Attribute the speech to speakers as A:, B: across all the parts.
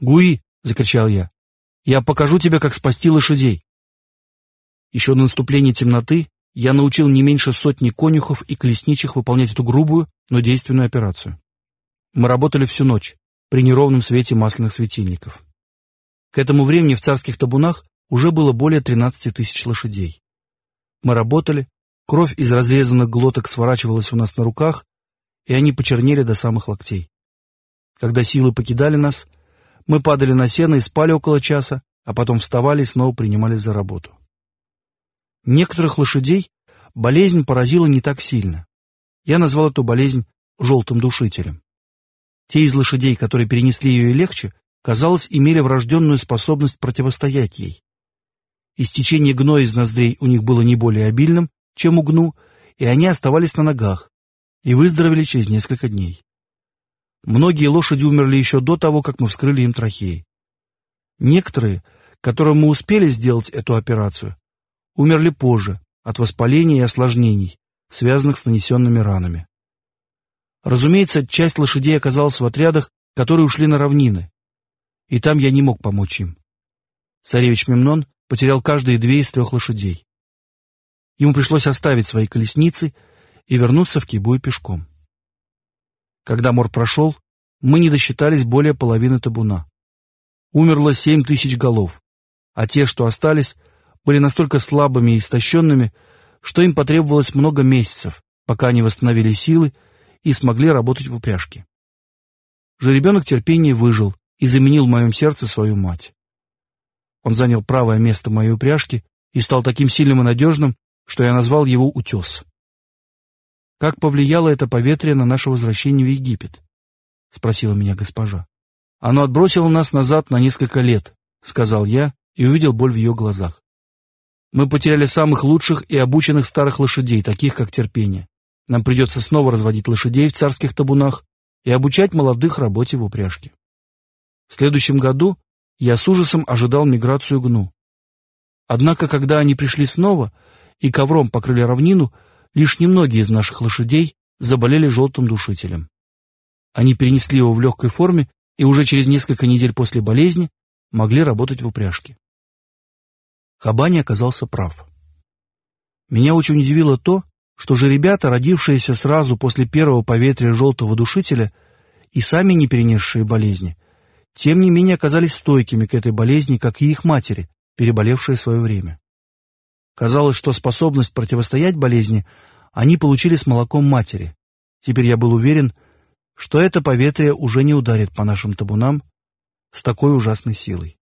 A: «Гуи!» — закричал я. «Я покажу тебе, как спасти лошадей!» Еще до наступления темноты я научил не меньше сотни конюхов и колесничих выполнять эту грубую, но действенную операцию. Мы работали всю ночь, при неровном свете масляных светильников. К этому времени в царских табунах уже было более 13 тысяч лошадей. Мы работали, кровь из разрезанных глоток сворачивалась у нас на руках, и они почернели до самых локтей. Когда силы покидали нас, мы падали на сено и спали около часа, а потом вставали и снова принимались за работу. Некоторых лошадей болезнь поразила не так сильно. Я назвал эту болезнь «желтым душителем». Те из лошадей, которые перенесли ее легче, казалось, имели врожденную способность противостоять ей. Истечение гноя из ноздрей у них было не более обильным, чем у гну, и они оставались на ногах и выздоровели через несколько дней. Многие лошади умерли еще до того, как мы вскрыли им трахеи. Некоторые, которым мы успели сделать эту операцию, умерли позже от воспаления и осложнений, связанных с нанесенными ранами. Разумеется, часть лошадей оказалась в отрядах, которые ушли на равнины, и там я не мог помочь им. Царевич Мемнон потерял каждые две из трех лошадей. Ему пришлось оставить свои колесницы и вернуться в Кибую пешком. Когда мор прошел, мы не досчитались более половины табуна. Умерло семь тысяч голов, а те, что остались, были настолько слабыми и истощенными, что им потребовалось много месяцев, пока они восстановили силы и смогли работать в упряжке. Жеребенок терпения выжил и заменил в моем сердце свою мать. Он занял правое место моей упряжки и стал таким сильным и надежным, что я назвал его «Утес». «Как повлияло это поветрие на наше возвращение в Египет?» — спросила меня госпожа. «Оно отбросило нас назад на несколько лет», — сказал я и увидел боль в ее глазах. «Мы потеряли самых лучших и обученных старых лошадей, таких как терпение. Нам придется снова разводить лошадей в царских табунах и обучать молодых работе в упряжке. В следующем году я с ужасом ожидал миграцию гну. Однако, когда они пришли снова и ковром покрыли равнину, лишь немногие из наших лошадей заболели желтым душителем. Они перенесли его в легкой форме и уже через несколько недель после болезни могли работать в упряжке. Хабани оказался прав. Меня очень удивило то, что же ребята, родившиеся сразу после первого поветрия желтого душителя и сами не перенесшие болезни, тем не менее оказались стойкими к этой болезни, как и их матери, переболевшие свое время. Казалось, что способность противостоять болезни они получили с молоком матери. Теперь я был уверен, что это поветрие уже не ударит по нашим табунам с такой ужасной силой.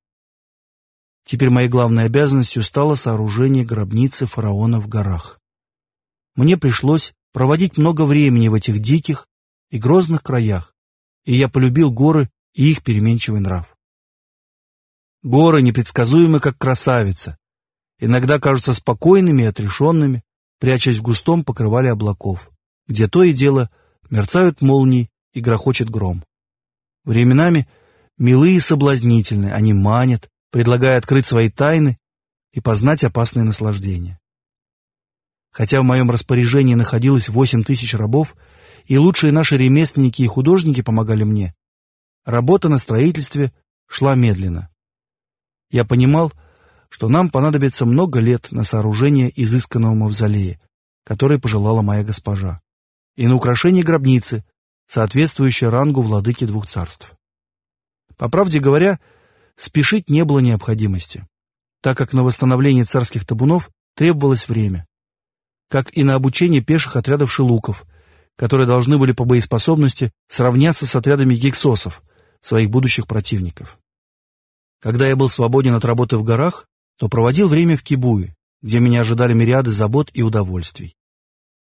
A: Теперь моей главной обязанностью стало сооружение гробницы фараона в горах. Мне пришлось проводить много времени в этих диких и грозных краях, и я полюбил горы и их переменчивый нрав. Горы непредсказуемы, как красавица, иногда кажутся спокойными и отрешенными, прячась в густом покрывале облаков, где то и дело мерцают молнии и грохочет гром. Временами милые и соблазнительны, они манят, предлагая открыть свои тайны и познать опасные наслаждения. Хотя в моем распоряжении находилось восемь тысяч рабов, и лучшие наши ремесленники и художники помогали мне, работа на строительстве шла медленно. Я понимал, что нам понадобится много лет на сооружение изысканного мавзолея, который пожелала моя госпожа, и на украшение гробницы, соответствующей рангу владыки двух царств. По правде говоря, спешить не было необходимости, так как на восстановление царских табунов требовалось время, как и на обучение пеших отрядов шелуков, которые должны были по боеспособности сравняться с отрядами гексосов, своих будущих противников. Когда я был свободен от работы в горах, то проводил время в Кибуе, где меня ожидали мириады забот и удовольствий.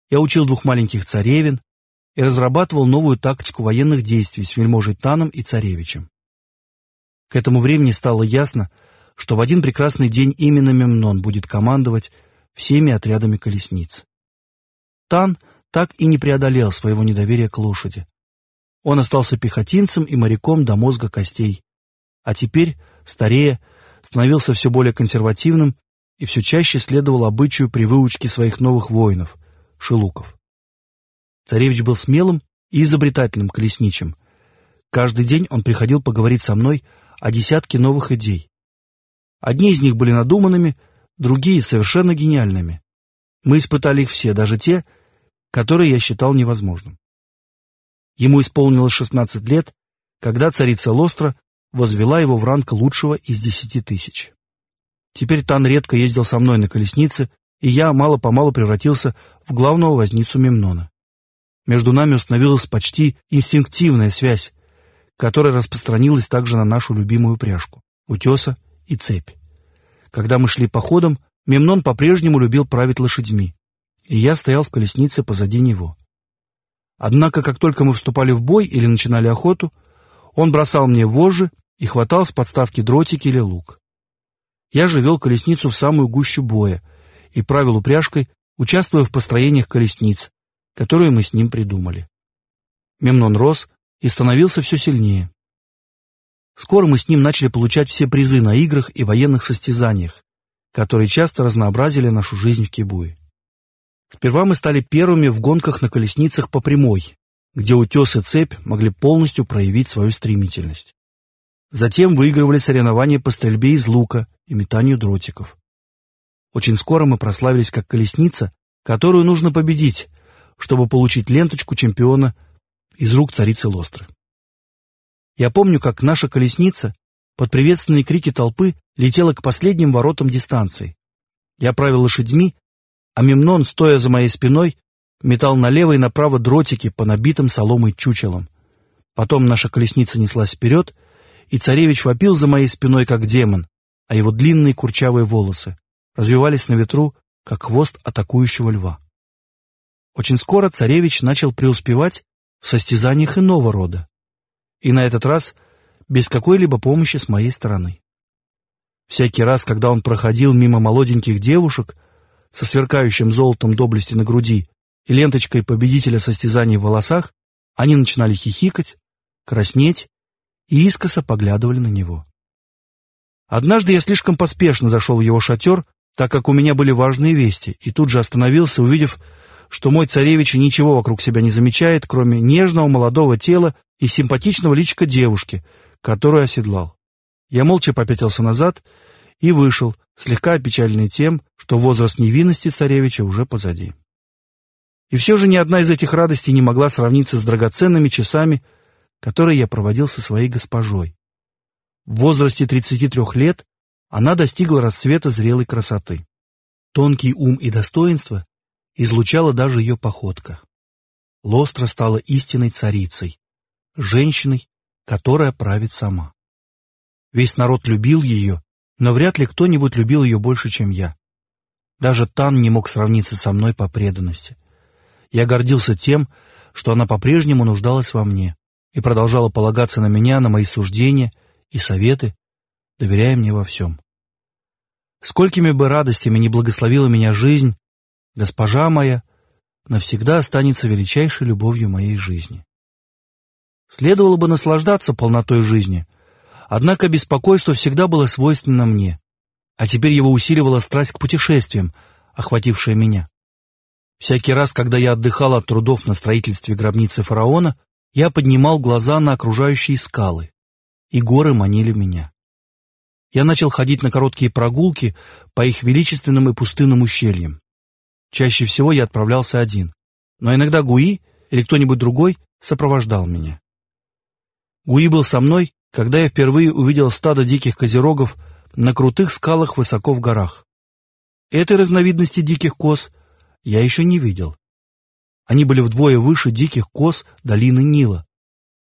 A: Я учил двух маленьких царевин и разрабатывал новую тактику военных действий с вельможей Таном и царевичем. К этому времени стало ясно, что в один прекрасный день именно Мемнон будет командовать всеми отрядами колесниц. Тан так и не преодолел своего недоверия к лошади. Он остался пехотинцем и моряком до мозга костей, а теперь, старея, становился все более консервативным и все чаще следовал обычаю при выучке своих новых воинов, шелуков. Царевич был смелым и изобретательным колесничем. Каждый день он приходил поговорить со мной о десятке новых идей. Одни из них были надуманными, другие — совершенно гениальными. Мы испытали их все, даже те, которые я считал невозможным. Ему исполнилось 16 лет, когда царица Лостра возвела его в ранг лучшего из десяти тысяч. Теперь Тан редко ездил со мной на колеснице, и я мало-помалу превратился в главного возницу Мемнона. Между нами установилась почти инстинктивная связь, которая распространилась также на нашу любимую пряжку — утеса и цепь. Когда мы шли походом, Мемнон по-прежнему любил править лошадьми, и я стоял в колеснице позади него. Однако, как только мы вступали в бой или начинали охоту, он бросал мне вожжи и хватал с подставки дротики или лук. Я же вел колесницу в самую гущу боя и правил упряжкой, участвуя в построениях колесниц, которые мы с ним придумали. Мемнон рос и становился все сильнее. Скоро мы с ним начали получать все призы на играх и военных состязаниях, которые часто разнообразили нашу жизнь в Кибуе. Сперва мы стали первыми в гонках на колесницах по прямой, где утес и цепь могли полностью проявить свою стремительность. Затем выигрывали соревнования по стрельбе из лука и метанию дротиков. Очень скоро мы прославились как колесница, которую нужно победить, чтобы получить ленточку чемпиона из рук царицы Лостры. Я помню, как наша колесница под приветственные крики толпы летела к последним воротам дистанции. Я правил лошадьми, а Мемнон, стоя за моей спиной, метал налево и направо дротики по набитым соломой чучелам. Потом наша колесница неслась вперед, и царевич вопил за моей спиной, как демон, а его длинные курчавые волосы развивались на ветру, как хвост атакующего льва. Очень скоро царевич начал преуспевать в состязаниях иного рода, и на этот раз без какой-либо помощи с моей стороны. Всякий раз, когда он проходил мимо молоденьких девушек со сверкающим золотом доблести на груди и ленточкой победителя состязаний в волосах, они начинали хихикать, краснеть и искоса поглядывали на него. Однажды я слишком поспешно зашел в его шатер, так как у меня были важные вести, и тут же остановился, увидев, что мой царевич ничего вокруг себя не замечает, кроме нежного молодого тела и симпатичного личика девушки, которую оседлал. Я молча попятился назад и вышел, слегка опечаленный тем, что возраст невинности царевича уже позади. И все же ни одна из этих радостей не могла сравниться с драгоценными часами, которые я проводил со своей госпожой. В возрасте 33 лет она достигла расцвета зрелой красоты. Тонкий ум и достоинство излучала даже ее походка. Лостра стала истинной царицей, женщиной, которая правит сама. Весь народ любил ее, но вряд ли кто-нибудь любил ее больше, чем я. Даже Тан не мог сравниться со мной по преданности. Я гордился тем, что она по-прежнему нуждалась во мне и продолжала полагаться на меня, на мои суждения и советы, доверяя мне во всем. Сколькими бы радостями не благословила меня жизнь, госпожа моя навсегда останется величайшей любовью моей жизни. Следовало бы наслаждаться полнотой жизни, однако беспокойство всегда было свойственно мне, а теперь его усиливала страсть к путешествиям, охватившая меня. Всякий раз, когда я отдыхал от трудов на строительстве гробницы фараона, я поднимал глаза на окружающие скалы, и горы манили меня. Я начал ходить на короткие прогулки по их величественным и пустынным ущельям. Чаще всего я отправлялся один, но иногда Гуи или кто-нибудь другой сопровождал меня. Гуи был со мной, когда я впервые увидел стадо диких козерогов на крутых скалах высоко в горах. Этой разновидности диких коз я еще не видел. Они были вдвое выше диких коз долины Нила,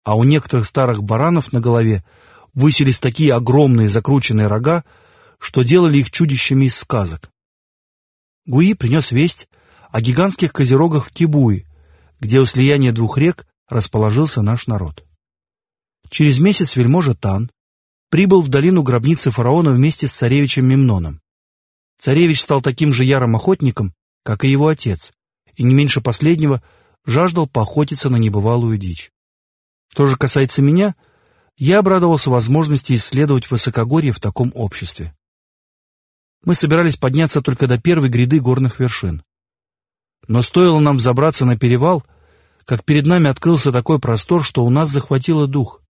A: а у некоторых старых баранов на голове высились такие огромные закрученные рога, что делали их чудищами из сказок. Гуи принес весть о гигантских козерогах в Кибуи, где у слияния двух рек расположился наш народ. Через месяц вельможа Тан прибыл в долину гробницы фараона вместе с царевичем Мемноном. Царевич стал таким же ярым охотником, как и его отец, и не меньше последнего жаждал поохотиться на небывалую дичь. Что же касается меня, я обрадовался возможности исследовать высокогорье в таком обществе мы собирались подняться только до первой гряды горных вершин. Но стоило нам забраться на перевал, как перед нами открылся такой простор, что у нас захватило дух.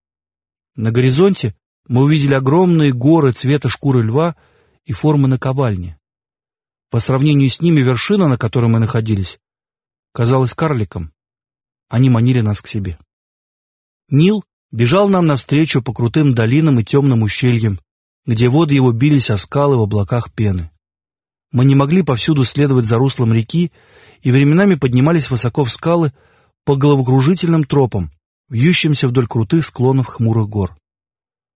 A: На горизонте Мы увидели огромные горы цвета шкуры льва и формы наковальни. По сравнению с ними вершина, на которой мы находились, казалась карликом. Они манили нас к себе. Нил бежал нам навстречу по крутым долинам и темным ущельям, где воды его бились о скалы в облаках пены. Мы не могли повсюду следовать за руслом реки и временами поднимались высоко в скалы по головокружительным тропам, вьющимся вдоль крутых склонов хмурых гор.